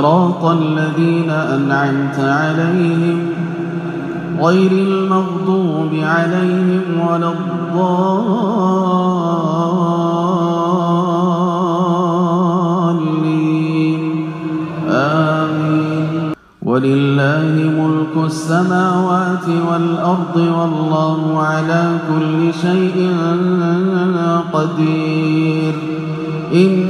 صراط الذين أنعمت عليهم غير المغضوب عليهم ولا الضالين. آمين. ولله ملك السماوات والأرض والله على كل شيء قدير. إن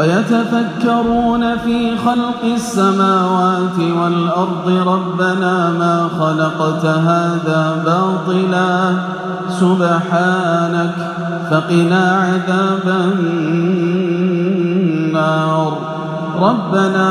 ويتفكرون في خلق السماوات والأرض ربنا ما خلقت هذا باطلا سبحانك فقنا عذاب النار ربنا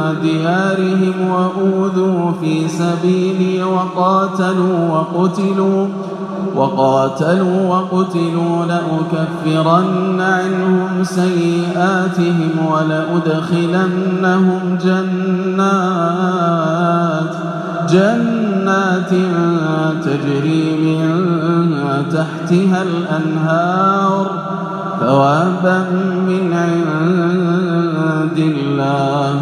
ديارهم وأوذوا في سبيلي وقاتلوا وقتلوا وقاتلوا وقتلوا لأكفرن عنهم سيئاتهم ولأدخلنهم جنات جنات تجري من تحتها الأنهار ثوابا من عند الله.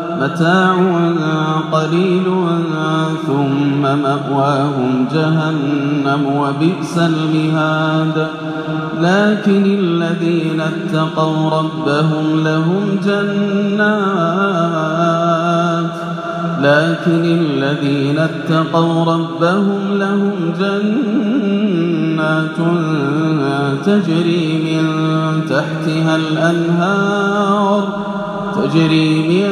متاع قليل ثم مأواهم جهنم وبئس المهاد. لكن الذين اتقوا ربهم لهم جنات. لكن الذين اتقوا ربهم لهم جنات تجري من تحتها الأنهار تجري من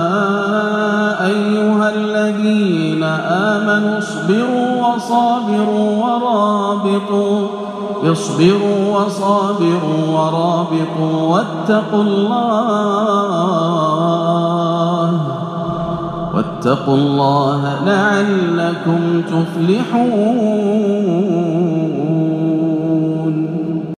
آمنوا اصبروا وصابروا ورابطوا اصبروا وصابروا ورابطوا واتقوا الله واتقوا الله لعلكم تفلحون